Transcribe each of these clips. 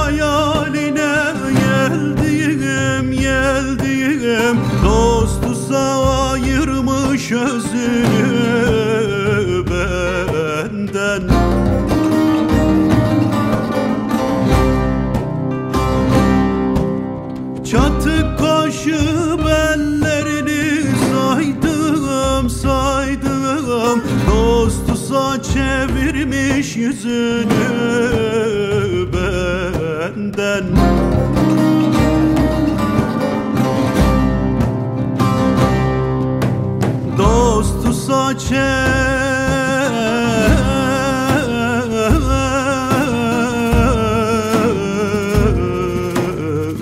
hayaline Geldiğim geldiğim dostu ayırmış özünü benden. Çatık kaşı bellerini saydım saydım. Dostusa çevirmiş yüzünü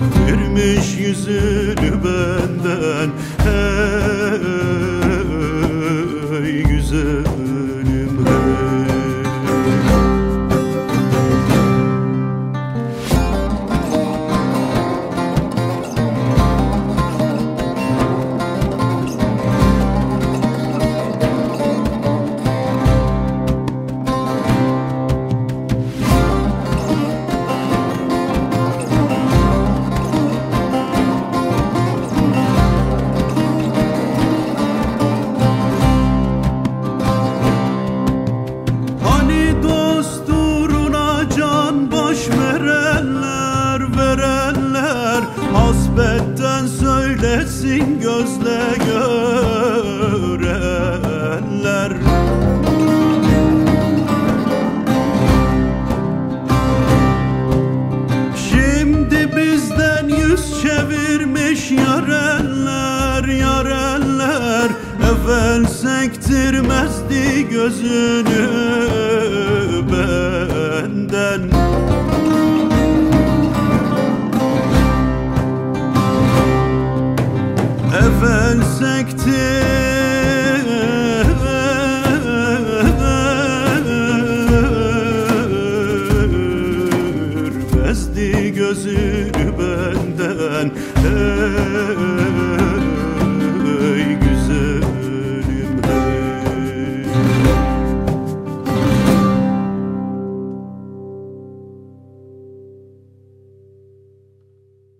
çevirmiş yüzünü benden söylesin gözle görenler. Şimdi bizden yüz çevirmiş yarenler yarenler. Evvel sektirmezdi gözünü benden Evvel sektirmezdi gözünü benden. Hey